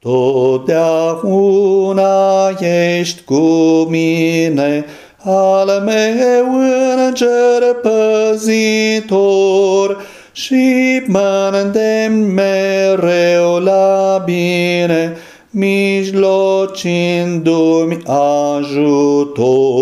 Totdeauna ești cu mine, al meu înger păzitor, și mă mereu la bine, mijlocindu-mi ajutor.